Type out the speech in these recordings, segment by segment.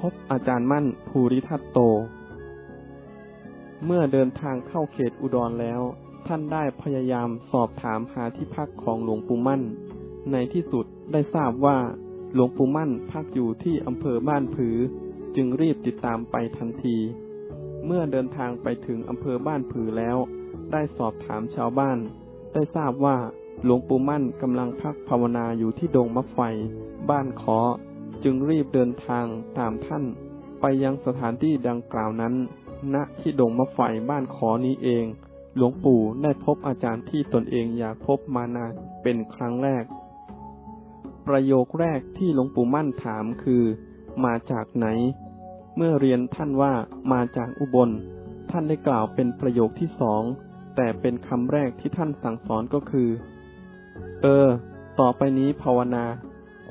พบอาจารย์มั่นภูริทัตโต เมื่อเดินทางเข้าเขตอุดรแล้ว ท่านได้พยายามสอบถามหาที่พักของหลวงปู่มั่น ในที่สุดได้ทราบว่าหลวงปู่มั่นพักอยู่ที่อำเภอบ้านผือ จึงรีบติดตามไปทันที เมื่อเดินทางไปถึงอำเภอบ้านผือแล้ว ได้สอบถามชาวบ้าน ได้ทราบว่าหลวงปู่มั่นกำลังพักภาวนาอยู่ที่ดงมะไฟ บ้านขอ จึงรีบเดินทางตามท่าน ไปยังสถานที่ดังกล่าวนั้น ณที่ดงมะไฟบ้านขอนี้เอง หลวงปู่ได้พบอาจารย์ที่ตนเองอยากพบมานานเป็นครั้งแรก ประโยคแรกที่หลวงปู่มั่นถามคือ มาจากไหน เมื่อเรียนท่านว่ามาจากอุบล ท่านได้กล่าวเป็นประโยคที่สอง แต่เป็นคำแรกที่ท่านสั่งสอนก็คือ เออ ต่อไปนี้ภาวนา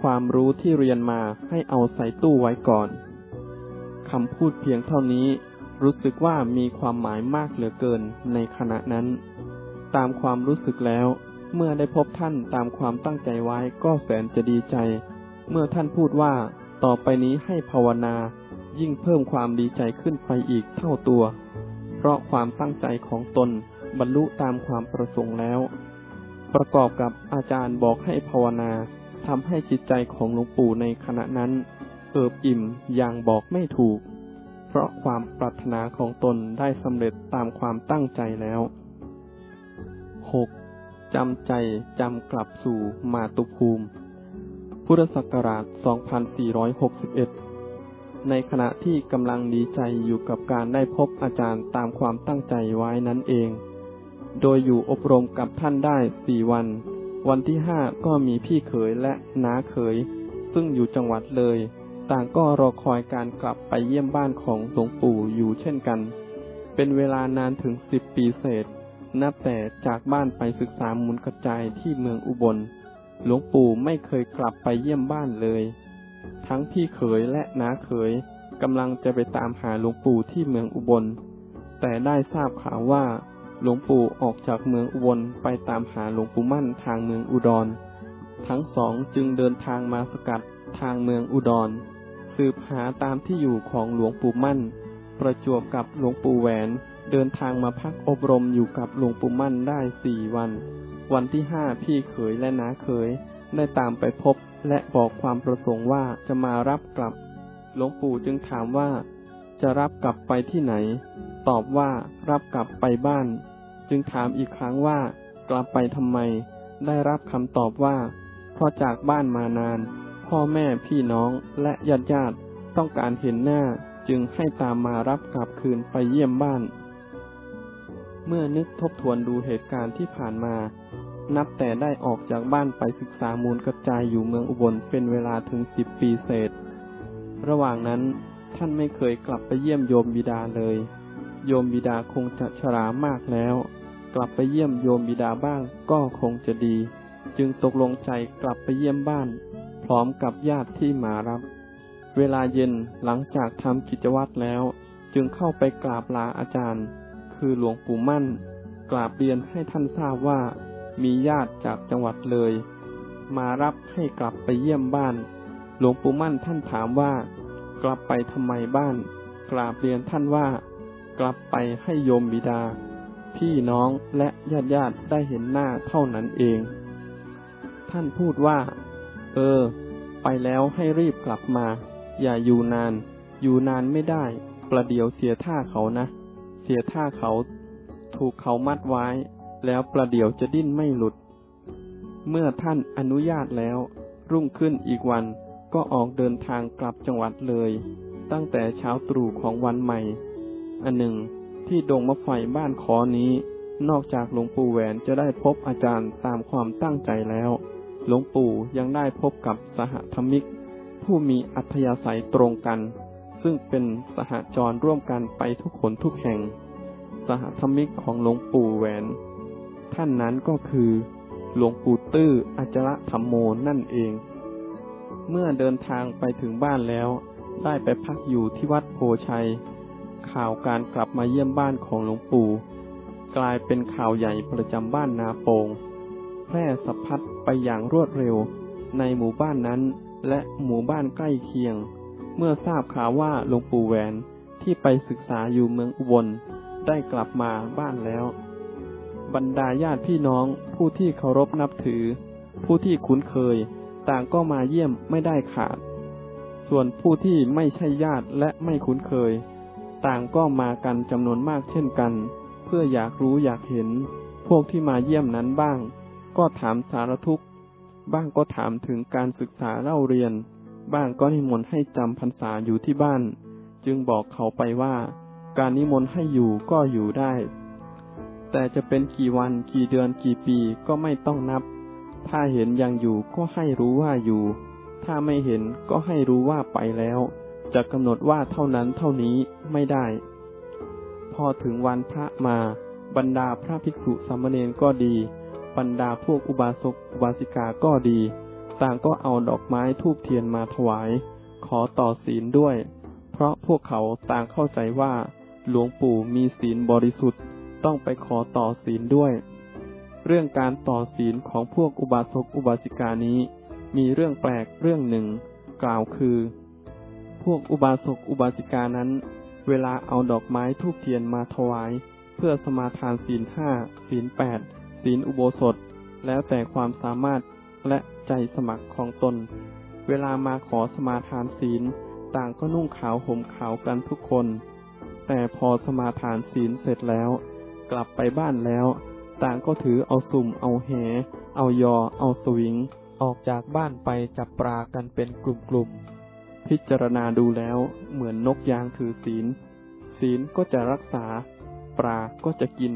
ความรู้ที่เรียนมาให้เอาใส่ตู้ไว้ก่อน คำพูดเพียงเท่านี้ รู้สึกว่ามีความหมายมากเหลือเกินในขณะนั้น ตามความรู้สึกแล้ว เมื่อได้พบท่านตามความตั้งใจไว้ก็แสนจะดีใจ เมื่อท่านพูดว่า ต่อไปนี้ให้ภาวนา ยิ่งเพิ่มความดีใจขึ้นไปอีกเท่าตัว เพราะความตั้งใจของตนบรรลุตามความประสงค์แล้ว ประกอบกับอาจารย์บอกให้ภาวนา ทำให้จิตใจของหลวงปู่ในขณะนั้น เอิบอิ่มอย่างบอกไม่ถูก เพราะความปรารถนาของตนได้สำเร็จตามความตั้งใจแล้ว 6. จำใจจำกลับสู่มาตุภูมิ พุทธศักราช 2461 ในขณะที่กำลังดีใจอยู่กับการได้พบอาจารย์ตามความตั้งใจไว้นั้นเอง โดยอยู่อบรมกับท่านได้สี่วัน วันที่ห้าก็มีพี่เขยและน้าเขย ซึ่งอยู่จังหวัดเลย ต่างก็รอคอยการกลับไปเยี่ยมบ้านของหลวงปู่อยู่เช่นกัน เป็นเวลานานถึงสิบปีเศษ นับแต่จากบ้านไปศึกษามุนกระจายที่เมืองอุบล หลวงปู่ไม่เคยกลับไปเยี่ยมบ้านเลย ทั้งพี่เขยและน้าเขยกำลังจะไปตามหาหลวงปู่ที่เมืองอุบล แต่ได้ทราบข่าวว่า หลวงปู่ออกจากเมืองอุบลไปตามหาหลวงปู่มั่นทางเมืองอุดร ทั้งสองจึงเดินทางมาสกัดทางเมืองอุดร สืบหาตามที่อยู่ของหลวงปู่มั่น ประจวบกับหลวงปู่แหวนเดินทางมาพักอบรมอยู่กับหลวงปู่มั่นได้สี่วัน วันที่ห้าพี่เขยและน้าเขยได้ตามไปพบและบอกความประสงค์ว่าจะมารับกลับ หลวงปู่จึงถามว่า จะรับกลับไปที่ไหน ตอบว่ารับกลับไปบ้าน จึงถามอีกครั้งว่ากลับไปทำไม ได้รับคำตอบว่า เพราะจากบ้านมานาน พ่อแม่พี่น้องและญาติญาติต้องการเห็นหน้าจึงให้ตามมารับกลับคืนไปเยี่ยมบ้าน เมื่อนึกทบทวนดูเหตุการณ์ที่ผ่านมา นับแต่ได้ออกจากบ้านไปศึกษามูลกระจายอยู่เมืองอุบลเป็นเวลาถึงสิบปีเศษ ระหว่างนั้นท่านไม่เคยกลับไปเยี่ยมโยมบิดาเลย โยมบิดาคงจะชรามากแล้ว กลับไปเยี่ยมโยมบิดาบ้างก็คงจะดี จึงตกลงใจกลับไปเยี่ยมบ้าน พร้อมกับญาติที่มารับ เวลาเย็นหลังจากทำกิจวัตรแล้ว จึงเข้าไปกราบลาอาจารย์ คือหลวงปู่มั่น กราบเรียนให้ท่านทราบว่า มีญาติจากจังหวัดเลย มารับให้กลับไปเยี่ยมบ้าน หลวงปู่มั่นท่านถามว่า กลับไปทำไมบ้าน กราบเรียนท่านว่า กลับไปให้โยมบิดา พี่น้องและญาติญาติได้เห็นหน้าเท่านั้นเอง ท่านพูดว่า เออ ไปแล้วให้รีบกลับมา อย่าอยู่นาน อยู่นานไม่ได้ ประเดี๋ยวเสียท่าเขานะ เสียท่าเขา ถูกเขามัดไว้ แล้วประเดี๋ยวจะดิ้นไม่หลุด เมื่อท่านอนุญาตแล้ว รุ่งขึ้นอีกวันก็ออกเดินทางกลับจังหวัดเลย ตั้งแต่เช้าตรู่ของวันใหม่ อันหนึ่ง ที่ดงมะไฟบ้านขอนี้ นอกจากหลวงปู่แหวนจะได้พบอาจารย์ตามความตั้งใจแล้ว หลวงปู่ยังได้พบกับสหธรรมิก ผู้มีอัธยาศัยตรงกัน ซึ่งเป็นสหจรร่วมกันไปทุกคนทุกแห่ง สหธรรมิกของหลวงปู่แหวน ท่านนั้นก็คือ หลวงปู่ตื้ออาจระธรรมโมนั่นเอง เมื่อเดินทางไปถึงบ้านแล้ว ได้ไปพักอยู่ที่วัดโพชัย ข่าวการกลับมาเยี่ยมบ้านของหลวงปู่ กลายเป็นข่าวใหญ่ประจำบ้านนาโปง แพร่สะพัดไปอย่างรวดเร็ว ในหมู่บ้านนั้นและหมู่บ้านใกล้เคียง เมื่อทราบข่าวว่าหลวงปู่แหวนที่ไปศึกษาอยู่เมืองอุบลได้กลับมาบ้านแล้ว บรรดาญาติพี่น้องผู้ที่เคารพนับถือ ผู้ที่คุ้นเคย ต่างก็มาเยี่ยมไม่ได้ขาด ส่วนผู้ที่ไม่ใช่ญาติและไม่คุ้นเคย ต่างก็มากันจำนวนมากเช่นกัน เพื่ออยากรู้อยากเห็น พวกที่มาเยี่ยมนั้นบ้าง ก็ถามสารทุกข์ บ้างก็ถามถึงการศึกษาเล่าเรียน บ้างก็นิมนต์ให้จำพรรษาอยู่ที่บ้าน จึงบอกเขาไปว่า การนิมนต์ให้อยู่ก็อยู่ได้ แต่จะเป็นกี่วันกี่เดือนกี่ปีก็ไม่ต้องนับ ถ้าเห็นยังอยู่ก็ให้รู้ว่าอยู่ ถ้าไม่เห็นก็ให้รู้ว่าไปแล้ว จะกำหนดว่าเท่านั้นเท่านี้ไม่ได้ พอถึงวันพระมาบรรดาพระภิกษุสามเณรก็ดี บรรดาพวกอุบาสกอุบาสิกาก็ดี ต่างก็เอาดอกไม้ทูบเทียนมาถวาย ขอต่อศีลด้วย เพราะพวกเขาต่างเข้าใจว่า หลวงปู่มีศีลบริสุทธิ์ต้องไปขอต่อศีลด้วย เรื่องการต่อศีลของพวกอุบาสกอุบาสิกานี้ มีเรื่องแปลกเรื่องหนึ่ง กล่าวคือ วกอุบาสกอุบาสิกานั้น เวลาเอาดอกไม้ทูบเทียนมาถวาย เพื่อสมาทานศีลห้าศีลแปดศีลอุโบสถ แล้วแต่ความสามารถและใจสมัครของตน เวลามาขอสมาทานศีล ต่างก็นุ่งขาวห่มขาวกันทุกคน แต่พอสมาทานศีลเสร็จแล้ว กลับไปบ้านแล้ว ต่างก็ถือเอาสุ่มเอาแห เอายอ เอาสวิง ออกจากบ้านไปจับปลากันเป็นกลุ่มๆ พิจารณาดูแล้วเหมือนนกยางถือศีล ศีลก็จะรักษา ปลาก็จะกิน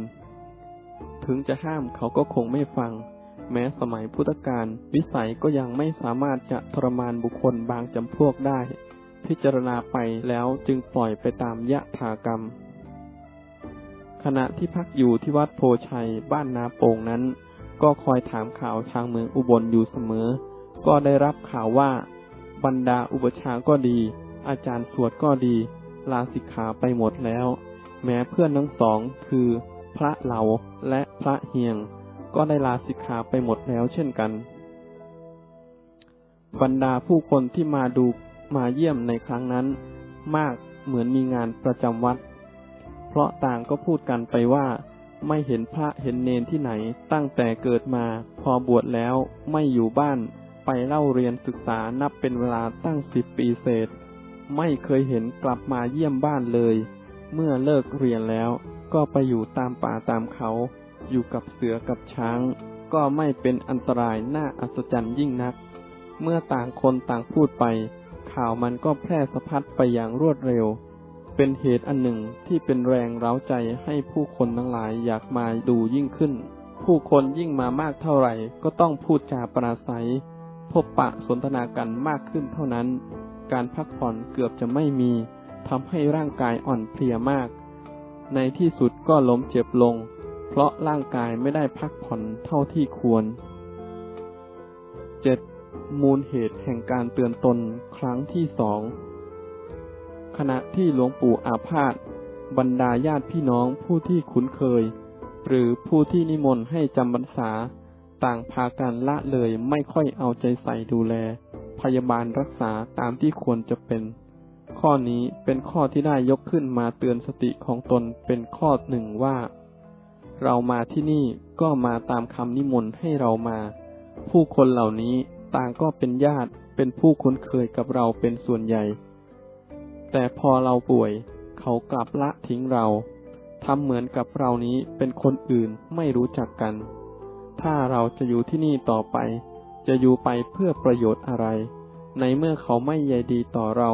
ถึงจะห้ามเขาก็คงไม่ฟัง แม้สมัยพุทธกาลวิสัยก็ยังไม่สามารถจะทรมานบุคคลบางจำพวกได้ พิจารณาไปแล้วจึงปล่อยไปตามยะถากรรม ขณะที่พักอยู่ที่วัดโพชัยบ้านนาโป่งนั้น ก็คอยถามข่าวทางเมืองอุบลอยู่เสมอ ก็ได้รับข่าวว่า บรรดาอุปชาก็ดี อาจารย์สวดก็ดี ลาสิกขาไปหมดแล้ว แม้เพื่อนทั้งสองคือพระเหลาและพระเฮียง ก็ได้ลาสิกขาไปหมดแล้วเช่นกัน บรรดาผู้คนที่มาดูมาเยี่ยมในครั้งนั้น มากเหมือนมีงานประจำวัด เพราะต่างก็พูดกันไปว่าไม่เห็นพระเห็นเนนที่ไหนตั้งแต่เกิดมาพอบวชแล้วไม่อยู่บ้าน ไปเล่าเรียนศึกษานับเป็นเวลาตั้งสิบปีเศษ ไม่เคยเห็นกลับมาเยี่ยมบ้านเลย เมื่อเลิกเรียนแล้วก็ไปอยู่ตามป่าตามเขา อยู่กับเสือกับช้าง ก็ไม่เป็นอันตรายน่าอัศจรรย์ยิ่งนัก เมื่อต่างคนต่างพูดไป ข่าวมันก็แพร่สะพัดไปอย่างรวดเร็ว เป็นเหตุอันหนึ่งที่เป็นแรงเร้าใจให้ผู้คนทั้งหลายอยากมาดูยิ่งขึ้น ผู้คนยิ่งมามากเท่าไหร่ก็ต้องพูดจาปราศัย พบปะสนทนากันมากขึ้นเท่านั้น การพักผ่อนเกือบจะไม่มีทำให้ร่างกายอ่อนเพลียมาก ในที่สุดก็ล้มเจ็บลง เพราะร่างกายไม่ได้พักผ่อนเท่าที่ควร 7. มูลเหตุแห่งการเตือนตนครั้งที่สองขณะที่หลวงปู่อาพาธบรรดาญาติพี่น้องผู้ที่คุ้นเคย หรือผู้ที่นิมนต์ให้จำพรรษา ต่างพากันละเลยไม่ค่อยเอาใจใส่ดูแล พยาบาลรักษาตามที่ควรจะเป็น ข้อนี้เป็นข้อที่ได้ยกขึ้นมาเตือนสติของตนเป็นข้อหนึ่งว่า เรามาที่นี่ก็มาตามคำนิมนต์ให้เรามา ผู้คนเหล่านี้ต่างก็เป็นญาติเป็นผู้คุ้นเคยกับเราเป็นส่วนใหญ่ แต่พอเราป่วย เขากลับละทิ้งเราทำเหมือนกับเรานี้เป็นคนอื่นไม่รู้จักกัน ถ้าเราจะอยู่ที่นี่ต่อไป จะอยู่ไปเพื่อประโยชน์อะไร ในเมื่อเขาไม่ใยดีต่อเรา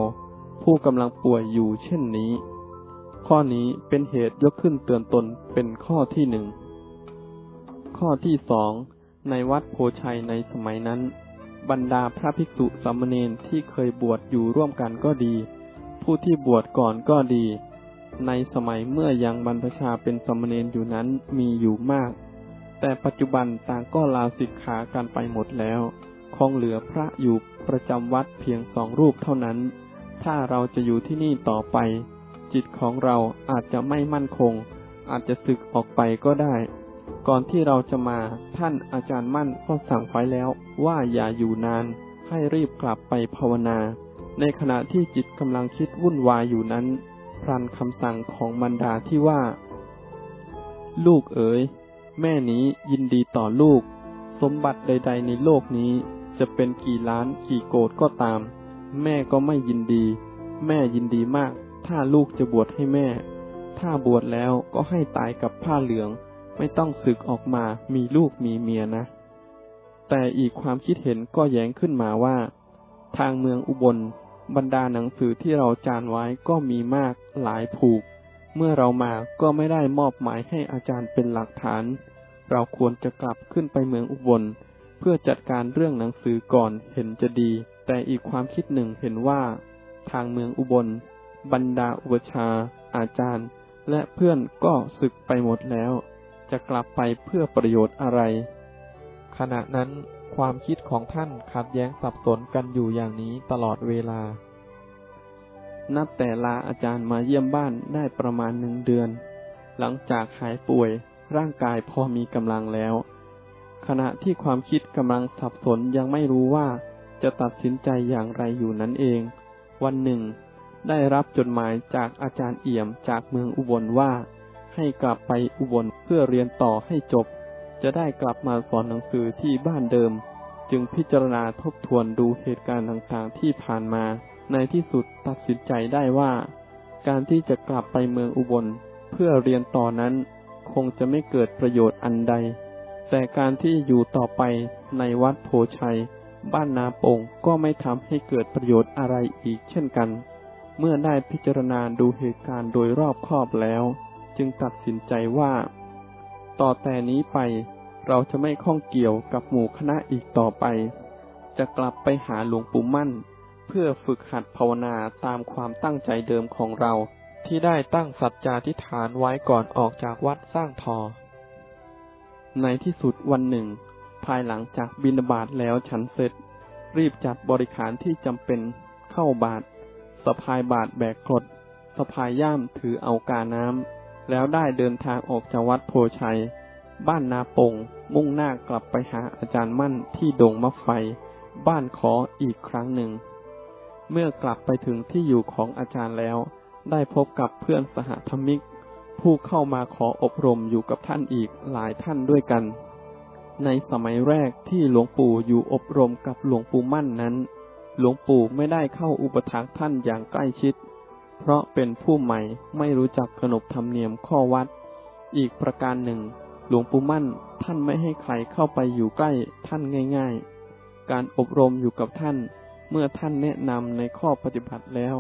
ผู้กำลังป่วยอยู่เช่นนี้ ข้อนี้เป็นเหตุยกขึ้นเตือนตนเป็นข้อที่หนึ่ง ข้อที่สองในวัดโพชัยในสมัยนั้น บรรดาพระภิกษุสามเณรที่เคยบวชอยู่ร่วมกันก็ดี ผู้ที่บวชก่อนก็ดี ในสมัยเมื่อยังบรรพชาเป็นสามเณรอยู่นั้นมีอยู่มาก แต่ปัจจุบันต่างก็ลาสิกขากันไปหมดแล้ว คงเหลือพระอยู่ประจำวัดเพียงสองรูปเท่านั้น ถ้าเราจะอยู่ที่นี่ต่อไป จิตของเราอาจจะไม่มั่นคง อาจจะสึกออกไปก็ได้ ก่อนที่เราจะมาท่านอาจารย์มั่นก็สั่งไว้แล้วว่าอย่าอยู่นาน ให้รีบกลับไปภาวนา ในขณะที่จิตกำลังคิดวุ่นวายอยู่นั้นพรันคำสั่งของมันดาที่ว่า ลูกเอ๋ย แม่นี้ยินดีต่อลูก สมบัติใด ๆ ในโลกนี้จะเป็นกี่ล้านกี่โกดก็ตาม แม่ก็ไม่ยินดี แม่ยินดีมาก ถ้าลูกจะบวชให้แม่ ถ้าบวชแล้วก็ให้ตายกับผ้าเหลือง ไม่ต้องศึกออกมามีลูกมีเมียนะ แต่อีกความคิดเห็นก็แย้งขึ้นมาว่า ทางเมืองอุบล บรรดาหนังสือที่เราจานไว้ก็มีมากหลายผูก เมื่อเรามาก็ไม่ได้มอบหมายให้อาจารย์เป็นหลักฐาน เราควรจะกลับขึ้นไปเมืองอุบล เพื่อจัดการเรื่องหนังสือก่อนเห็นจะดี แต่อีกความคิดหนึ่งเห็นว่า ทางเมืองอุบล บรรดาอุปชา อาจารย์ และเพื่อนก็ศึกไปหมดแล้ว จะกลับไปเพื่อประโยชน์อะไร ขณะนั้นความคิดของท่านขัดแย้งสับสนกันอยู่อย่างนี้ตลอดเวลา นับแต่ลาอาจารย์มาเยี่ยมบ้านได้ประมาณหนึ่งเดือน หลังจากหายป่วย ร่างกายพอมีกำลังแล้ว ขณะที่ความคิดกำลังสับสนยังไม่รู้ว่าจะตัดสินใจอย่างไรอยู่นั้นเอง วันหนึ่ง ได้รับจดหมายจากอาจารย์เอี่ยมจากเมืองอุบลว่า ให้กลับไปอุบลเพื่อเรียนต่อให้จบ จะได้กลับมาสอนหนังสือที่บ้านเดิม จึงพิจารณาทบทวนดูเหตุการณ์ต่างๆที่ผ่านมา ในที่สุดตัดสินใจได้ว่า การที่จะกลับไปเมืองอุบลเพื่อเรียนต่อนั้น คงจะไม่เกิดประโยชน์อันใด แต่การที่อยู่ต่อไปในวัดโพชัย บ้านนาโป่งก็ไม่ทำให้เกิดประโยชน์อะไรอีกเช่นกัน เมื่อได้พิจารณาดูเหตุการณ์โดยรอบคอบแล้ว จึงตัดสินใจว่า ต่อแต่นี้ไปเราจะไม่ข้องเกี่ยวกับหมู่คณะอีกต่อไป จะกลับไปหาหลวงปู่มั่น เพื่อฝึกหัดภาวนาตามความตั้งใจเดิมของเรา ที่ได้ตั้งสัจจาธิฐานไว้ก่อนออกจากวัดสร้างทอ ในที่สุดวันหนึ่ง ภายหลังจากบินบาตแล้วฉันเสร็จ รีบจัดบริขารที่จำเป็นเข้าบาตรสะพายบาตรแบกกรดสะพายย่ามถือเอากาน้ำแล้วได้เดินทางออกจากวัดโพชัย บ้านนาปง มุ่งหน้ากลับไปหาอาจารย์มั่นที่ดงมะไฟ บ้านขออีกครั้งหนึ่ง เมื่อกลับไปถึงที่อยู่ของอาจารย์แล้ว ได้พบกับเพื่อนสหธรรมิก ผู้เข้ามาขออบรมอยู่กับท่านอีกหลายท่านด้วยกัน ในสมัยแรกที่หลวงปู่อยู่อบรมกับหลวงปู่มั่นนั้น หลวงปู่ไม่ได้เข้าอุปถัมภ์ท่านอย่างใกล้ชิด เพราะเป็นผู้ใหม่ไม่รู้จักขนบธรรมเนียมข้อวัด อีกประการหนึ่ง หลวงปู่มั่นท่านไม่ให้ใครเข้าไปอยู่ใกล้ท่านง่าย ๆ การอบรมอยู่กับท่านเมื่อท่านแนะนำในข้อปฏิบัติแล้ว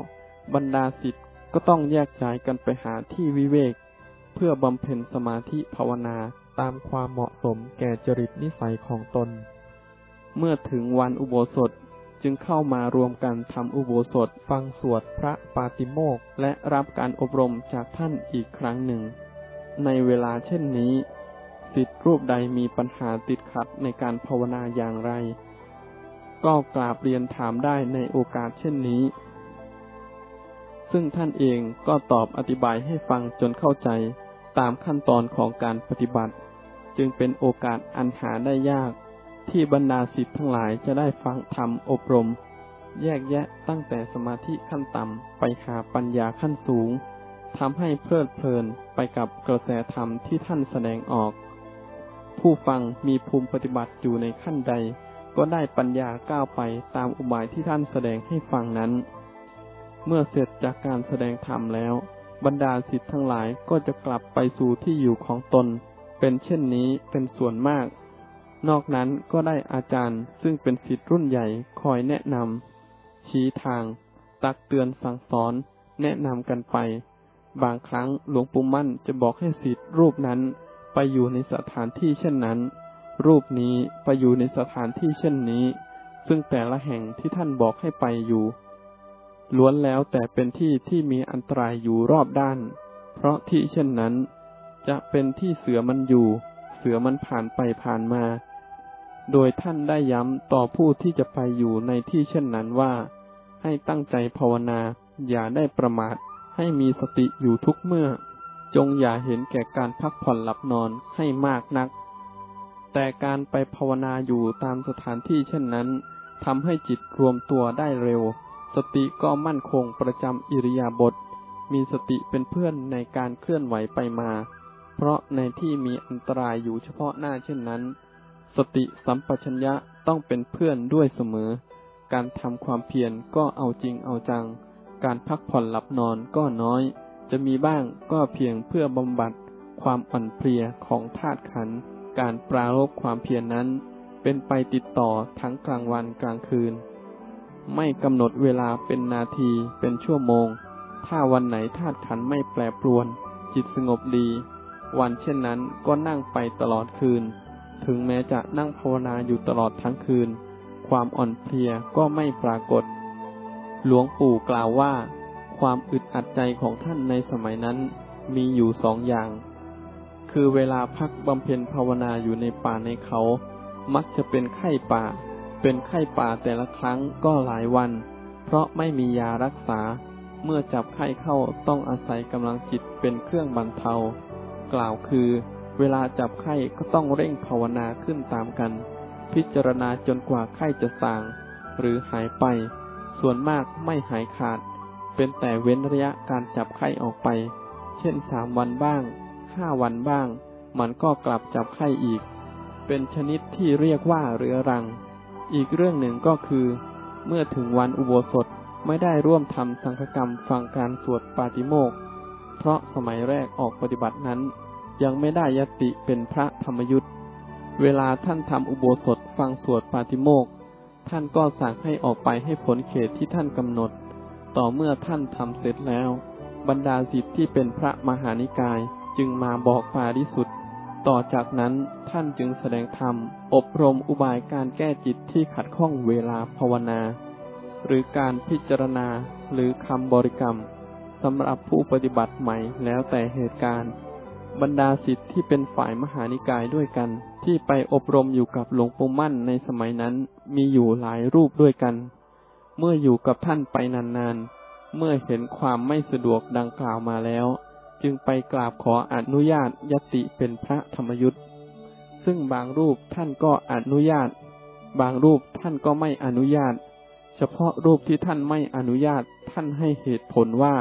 บรรดาสิทธิ์ ก็ต้องแยกย้ายกันไปหาที่วิเวก เพื่อบำเพ็ญสมาธิภาวนาตามความเหมาะสมแก่จริตนิสัยของตน เมื่อถึงวันอุโบสถจึงเข้ามารวมกันทำอุโบสถฟังสวดพระปาติโมกและรับการอบรมจากท่านอีกครั้งหนึ่ง ในเวลาเช่นนี้สิทธิรูปใดมีปัญหาติดขัดในการภาวนาอย่างไร ก็กราบเรียนถามได้ในโอกาสเช่นนี้ ซึ่งท่านเองก็ตอบอธิบายให้ฟังจนเข้าใจตามขั้นตอนของการปฏิบัติ จึงเป็นโอกาสอันหาได้ยาก ที่บรรดาสิทธ์ทั้งหลายจะได้ฟังธรรมอบรม แยกแยะตั้งแต่สมาธิขั้นต่ำไปหาปัญญาขั้นสูงทำให้เพลิดเพลินไปกับกระแสธรรมที่ท่านแสดงออก ผู้ฟังมีภูมิปฏิบัติอยู่ในขั้นใด ก็ได้ปัญญาก้าวไปตามอุบายที่ท่านแสดงให้ฟังนั้น เมื่อเสร็จจากการแสดงธรรมแล้ว บรรดาสิทธิ์ทั้งหลายก็จะกลับไปสู่ที่อยู่ของตน เป็นเช่นนี้เป็นส่วนมาก นอกนั้นก็ได้อาจารย์ซึ่งเป็นสิทธิ์รุ่นใหญ่คอยแนะนำชี้ทาง ตักเตือนสั่งสอน แนะนำกันไป บางครั้งหลวงปู่มั่นจะบอกให้สิทธิ์รูปนั้นไปอยู่ในสถานที่เช่นนั้น รูปนี้ไปอยู่ในสถานที่เช่นนี้ ซึ่งแต่ละแห่งที่ท่านบอกให้ไปอยู่ ล้วนแล้วแต่เป็นที่ที่มีอันตรายอยู่รอบด้าน เพราะที่เช่นนั้น จะเป็นที่เสือมันอยู่ เสือมันผ่านไปผ่านมา โดยท่านได้ย้ำต่อผู้ที่จะไปอยู่ในที่เช่นนั้นว่า ให้ตั้งใจภาวนา อย่าได้ประมาท ให้มีสติอยู่ทุกเมื่อ จงอย่าเห็นแก่การพักผ่อนหลับนอนให้มากนัก แต่การไปภาวนาอยู่ตามสถานที่เช่นนั้นทำให้จิตรวมตัวได้เร็ว สติก็มั่นคงประจำอิริยาบถ มีสติเป็นเพื่อนในการเคลื่อนไหวไปมา เพราะในที่มีอันตรายอยู่เฉพาะหน้าเช่นนั้น สติสัมปชัญญะต้องเป็นเพื่อนด้วยเสมอ การทำความเพียรก็เอาจริงเอาจัง การพักผ่อนหลับนอนก็น้อย จะมีบ้างก็เพียงเพื่อบำบัดความอ่อนเพลียของธาตุขัน การปรารบความเพียรนนั้น เป็นไปติดต่อทั้งกลางวันกลางคืน ไม่กำหนดเวลาเป็นนาทีเป็นชั่วโมง ถ้าวันไหนธาตุขันไม่แปรปรวน จิตสงบดี วันเช่นนั้นก็นั่งไปตลอดคืน ถึงแม้จะนั่งภาวนาอยู่ตลอดทั้งคืน ความอ่อนเพลียก็ไม่ปรากฏ หลวงปู่กล่าวว่า ความอึดอัดใจของท่านในสมัยนั้นมีอยู่สองอย่าง คือเวลาพักบำเพ็ญภาวนาอยู่ในป่าในเขา มักจะเป็นไข้ป่า เป็นไข้ป่าแต่ละครั้งก็หลายวัน เพราะไม่มียารักษา เมื่อจับไข้เข้าต้องอาศัยกำลังจิตเป็นเครื่องบรรเทา กล่าวคือ เวลาจับไข้ก็ต้องเร่งภาวนาขึ้นตามกัน พิจารณาจนกว่าไข้จะสาง หรือหายไป ส่วนมากไม่หายขาด เป็นแต่เว้นระยะการจับไข้ออกไป เช่นสามวันบ้างห้าวันบ้าง มันก็กลับจับไข้อีก เป็นชนิดที่เรียกว่าเรื้อรัง อีกเรื่องหนึ่งก็คือ เมื่อถึงวันอุโบสถไม่ได้ร่วมทำสังฆกรรมฟังการสวดปาติโมกเพราะสมัยแรกออกปฏิบัตินั้น ยังไม่ได้ยติเป็นพระธรรมยุทธ์เวลาท่านทำอุโบสถฟังสวดปาติโมกท่านก็สั่งให้ออกไปให้ผลเขตที่ท่านกำหนด ต่อเมื่อท่านทำเสร็จแล้ว บรรดาสิทธิ์ที่เป็นพระมหานิกายจึงมาบอกปาริสุทธ ต่อจากนั้นท่านจึงแสดงธรรม อบรมอุบายการแก้จิตที่ขัดข้องเวลาภาวนา หรือการพิจารณาหรือคำบริกรรมสำหรับผู้ปฏิบัติใหม่แล้วแต่เหตุการณ์ บรรดาสิทธิ์ที่เป็นฝ่ายมหานิกายด้วยกัน ที่ไปอบรมอยู่กับหลวงปู่มั่นในสมัยนั้นมีอยู่หลายรูปด้วยกัน เมื่ออยู่กับท่านไปนานๆ เมื่อเห็นความไม่สะดวกดังกล่าวมาแล้ว จึงไปกราบขออนุญาตยติเป็นพระธรรมยุทธ์ซึ่งบางรูปท่านก็อนุญาต บางรูปท่านก็ไม่อนุญาต เฉพาะรูปที่ท่านไม่อนุญาตท่านให้เหตุผลว่า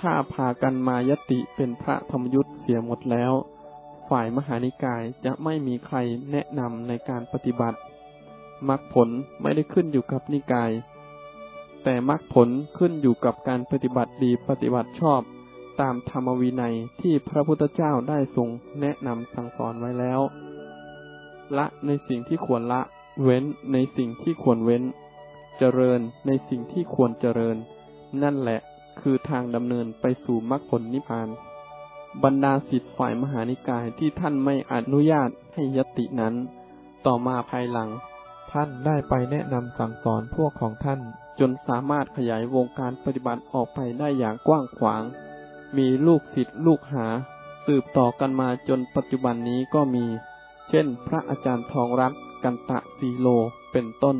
ถ้าพากันมายติเป็นพระธรรมยุทธ์เสียหมดแล้ว ฝ่ายมหานิกายจะไม่มีใครแนะนำในการปฏิบัติมรรคผลไม่ได้ขึ้นอยู่กับนิกาย แต่มรรคผลขึ้นอยู่กับการปฏิบัติดีปฏิบัติชอบ ตามธรรมวินัยที่พระพุทธเจ้าได้ทรงแนะนำสั่งสอนไว้แล้ว ละในสิ่งที่ควรละ เว้นในสิ่งที่ควรเว้น เจริญในสิ่งที่ควรเจริญ นั่นแหละคือทางดำเนินไปสู่มรรคผลนิพพาน บรรดาสิทธิ์ฝ่ายมหานิกายที่ท่านไม่อนุญาตให้ยตินั้น ต่อมาภายหลัง ท่านได้ไปแนะนำสั่งสอนพวกของท่าน จนสามารถขยายวงการปฏิบัติออกไปได้อย่างกว้างขวาง มีลูกศิษย์ลูกหา สืบต่อกันมาจนปัจจุบันนี้ก็มี เช่น พระอาจารย์ทองรัตน์กันตะซีโลเป็นต้น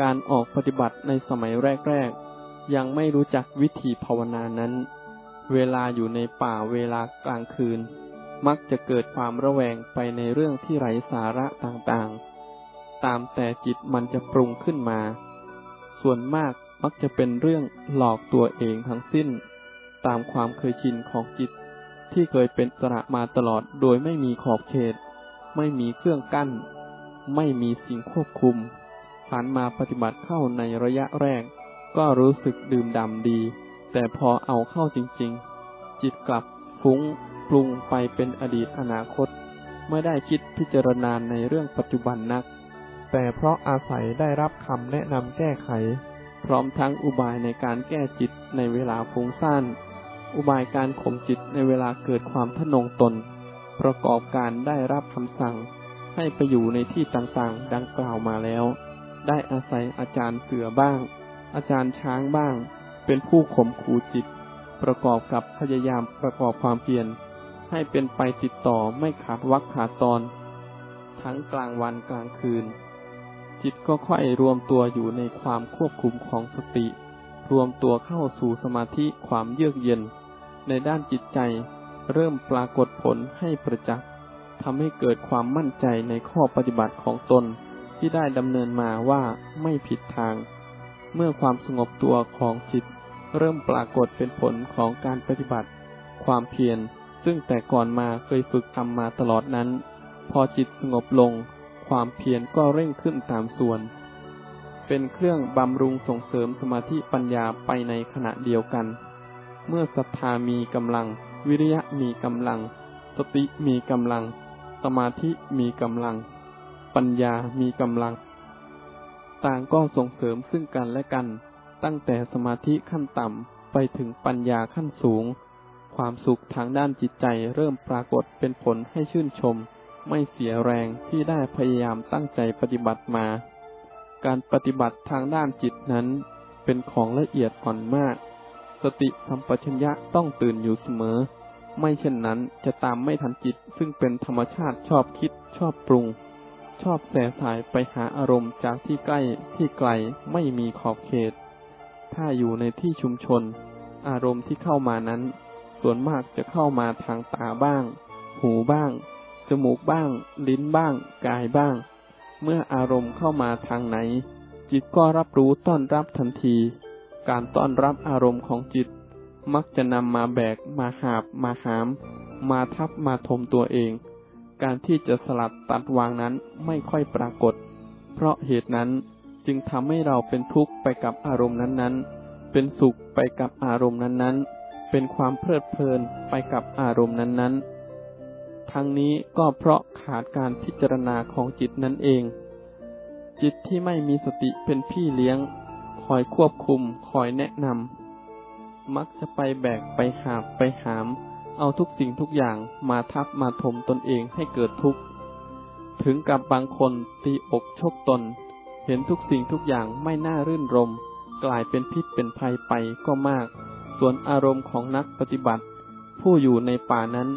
การออกปฏิบัติในสมัยแรกๆ ยังไม่รู้จักวิธีภาวนานั้น เวลาอยู่ในป่าเวลากลางคืน มักจะเกิดความระแวงไปในเรื่องที่ไร้สาระต่างๆ ตามแต่จิตมันจะปรุงขึ้นมา ส่วนมากมักจะเป็นเรื่องหลอกตัวเองทั้งสิ้น ตามความเคยชินของจิต ที่เคยเป็นสระมาตลอดโดยไม่มีขอบเขต ไม่มีเครื่องกั้น ไม่มีสิ่งควบคุมผ่านมาปฏิบัติเข้าในระยะแรก ก็รู้สึกดื่มดำดี แต่พอเอาเข้าจริง ๆ จิตกลับฟุ้งปรุงไปเป็นอดีตอนาคต ไม่ได้คิดพิจารณาในเรื่องปัจจุบันนัก แต่เพราะอาศัยได้รับคำแนะนำแก้ไข พร้อมทั้งอุบายในการแก้จิตในเวลาฟุ้งซ่าน อุบายการข่มจิตในเวลาเกิดความทนงตน ประกอบการได้รับคำสั่ง ให้ไปอยู่ในที่ต่างๆ ดังกล่าวมาแล้ว ได้อาศัยอาจารย์เสือบ้าง อาจารย์ช้างบ้าง เป็นผู้ข่มขู่จิต ประกอบกับพยายามประกอบความเพียรให้เป็นไปติดต่อไม่ขาดวักขาดตอน ทั้งกลางวันกลางคืน จิตก็ค่อยรวมตัวอยู่ในความควบคุมของสติ รวมตัวเข้าสู่สมาธิความเยือกเย็น ในด้านจิตใจ เริ่มปรากฏผลให้ประจักษ์ทำให้เกิดความมั่นใจในข้อปฏิบัติของตนที่ได้ดำเนินมาว่าไม่ผิดทาง เมื่อความสงบตัวของจิต เริ่มปรากฏเป็นผลของการปฏิบัติ ความเพียรซึ่งแต่ก่อนมาเคยฝึกทำมาตลอดนั้น พอจิตสงบลง ความเพียรก็เร่งขึ้นตามส่วน เป็นเครื่องบำรุงส่งเสริมสมาธิปัญญาไปในขณะเดียวกัน เมื่อศรัทธามีกำลัง วิริยะมีกำลัง สติมีกำลัง สมาธิมีกำลัง ปัญญามีกำลัง ต่างก็ส่งเสริมซึ่งกันและกัน ตั้งแต่สมาธิขั้นต่ำไปถึงปัญญาขั้นสูง ความสุขทางด้านจิตใจเริ่มปรากฏเป็นผลให้ชื่นชม ไม่เสียแรงที่ได้พยายามตั้งใจปฏิบัติมา การปฏิบัติทางด้านจิตนั้นเป็นของละเอียดอ่อนมาก สติสัมปชัญญะต้องตื่นอยู่เสมอ ไม่เช่นนั้นจะตามไม่ทันจิตซึ่งเป็นธรรมชาติชอบคิดชอบปรุง ชอบแสสายไปหาอารมณ์จากที่ใกล้ที่ไกลไม่มีขอบเขต ถ้าอยู่ในที่ชุมชน อารมณ์ที่เข้ามานั้น ส่วนมากจะเข้ามาทางตาบ้าง หูบ้าง จมูกบ้าง ลิ้นบ้าง กายบ้าง เมื่ออารมณ์เข้ามาทางไหน จิตก็รับรู้ต้อนรับทันที การต้อนรับอารมณ์ของจิต มักจะนำมาแบก มาหาบ มาหาม มาทับมาทมตัวเอง การที่จะสลัดตัดวางนั้นไม่ค่อยปรากฏ เพราะเหตุนั้นจึงทำให้เราเป็นทุกข์ไปกับอารมณ์นั้นๆ เป็นสุขไปกับอารมณ์นั้นๆ เป็นความเพลิดเพลินไปกับอารมณ์นั้นๆ ทั้งนี้ก็เพราะขาดการพิจารณาของจิตนั่นเอง จิตที่ไม่มีสติเป็นพี่เลี้ยง คอยควบคุม คอยแนะนำมักจะไปแบกไปหาบไปหาม เอาทุกสิ่งทุกอย่างมาทับมาถมตนเองให้เกิดทุกข์ ถึงกับบางคนตีอกชกตน เห็นทุกสิ่งทุกอย่างไม่น่ารื่นรม กลายเป็นพิษเป็นภัยไปก็มาก ส่วนอารมณ์ของนักปฏิบัติ ผู้อยู่ในป่านั้น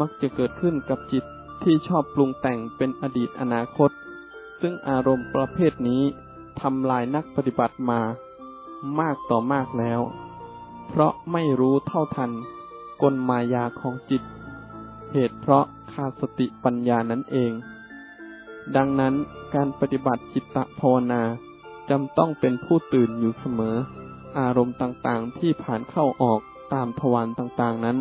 มักจะเกิดขึ้นกับจิตที่ชอบปรุงแต่งเป็นอดีตอนาคต ซึ่งอารมณ์ประเภทนี้ ทำลายนักปฏิบัติมามากต่อมากแล้ว เพราะไม่รู้เท่าทันกลมายาของจิต เหตุเพราะขาดสติปัญญานั่นเอง ดังนั้นการปฏิบัติจิตตภาวนาจำต้องเป็นผู้ตื่นอยู่เสมอ อารมณ์ต่างๆที่ผ่านเข้าออกตามทวารต่างๆนั้น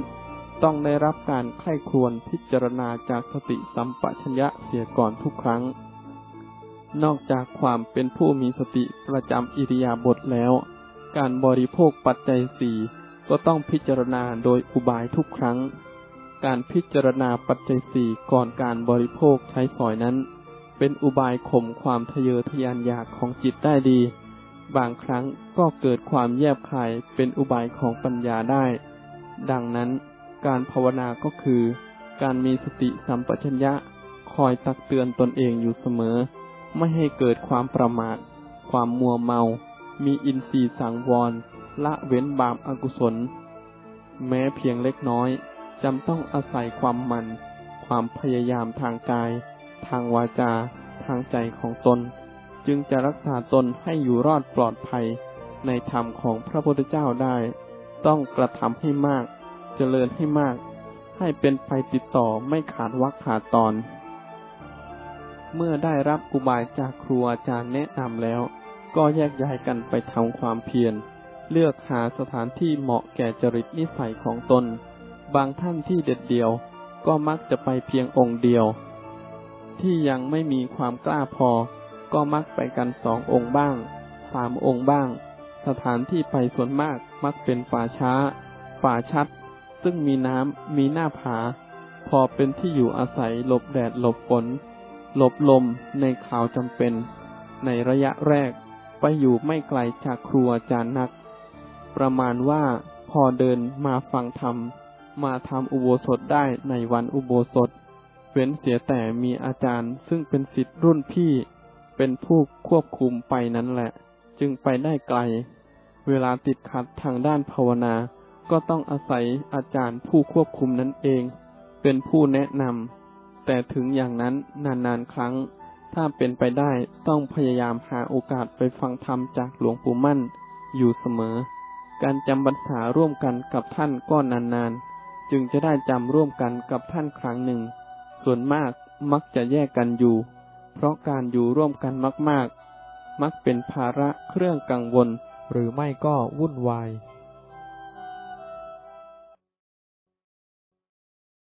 ต้องได้รับการไข้ควรพิจารณาจากสติสัมปชัญญะเสียก่อนทุกครั้ง นอกจากความเป็นผู้มีสติประจำอิริยาบถแล้ว การบริโภคปัจจัยสี่ก็ต้องพิจารณาโดยอุบายทุกครั้ง การพิจารณาปัจจัยสี่ก่อนการบริโภคใช้สอยนั้น เป็นอุบายข่มความทะเยอทะยานอยากของจิตได้ดี บางครั้งก็เกิดความแยบคายเป็นอุบายของปัญญาได้ ดังนั้น การภาวนาก็คือ การมีสติสัมปชัญญะ คอยตักเตือนตนเองอยู่เสมอ ไม่ให้เกิดความประมาท ความมัวเมา มีอินทรีย์สังวร ละเว้นบาปอากุศล แม้เพียงเล็กน้อยจำต้องอาศัยความมัน ความพยายามทางกาย ทางวาจา ทางใจของตน จึงจะรักษาตนให้อยู่รอดปลอดภัย ในธรรมของพระพุทธเจ้าได้ ต้องกระทำให้มาก เจริญให้มาก ให้เป็นไปติดต่อไม่ขาดวักขาดตอน เมื่อได้รับอุบายจากครูอาจารย์แนะนำแล้ว ก็แยกย้ายกันไปทำความเพียร เลือกหาสถานที่เหมาะแก่จริตนิสัยของตน บางท่านที่เด็ดเดียว ก็มักจะไปเพียงองค์เดียว ที่ยังไม่มีความกล้าพอ ก็มักไปกันสององค์บ้าง สามองค์บ้าง สถานที่ไปส่วนมากมักเป็นป่าช้า ป่าชัด ซึ่งมีน้ำมีหน้าผา พอเป็นที่อยู่อาศัยหลบแดดหลบฝน หลบลมในข่าวจำเป็น ในระยะแรกไปอยู่ไม่ไกลจากครัวจานนัก ประมาณว่าพอเดินมาฟังธรรม มาทำอุโบสถได้ในวันอุโบสถ เว้นเสียแต่มีอาจารย์ซึ่งเป็นสิทธิ์รุ่นพี่ เป็นผู้ควบคุมไปนั้นแหละ จึงไปได้ไกล เวลาติดขัดทางด้านภาวนา ก็ต้องอาศัยอาจารย์ผู้ควบคุมนั้นเอง เป็นผู้แนะนำ แต่ถึงอย่างนั้นนานๆครั้ง ถ้าเป็นไปได้ต้องพยายามหาโอกาสไปฟังธรรมจากหลวงปู่มั่น อยู่เสมอ การจำบรรษาร่วมกันกับท่านก็นานๆ จึงจะได้จำร่วมกันกับท่านครั้งหนึ่ง ส่วนมากมักจะแยกกันอยู่ เพราะการอยู่ร่วมกันมากๆ มักเป็นภาระเครื่องกังวล หรือไม่ก็วุ่นวาย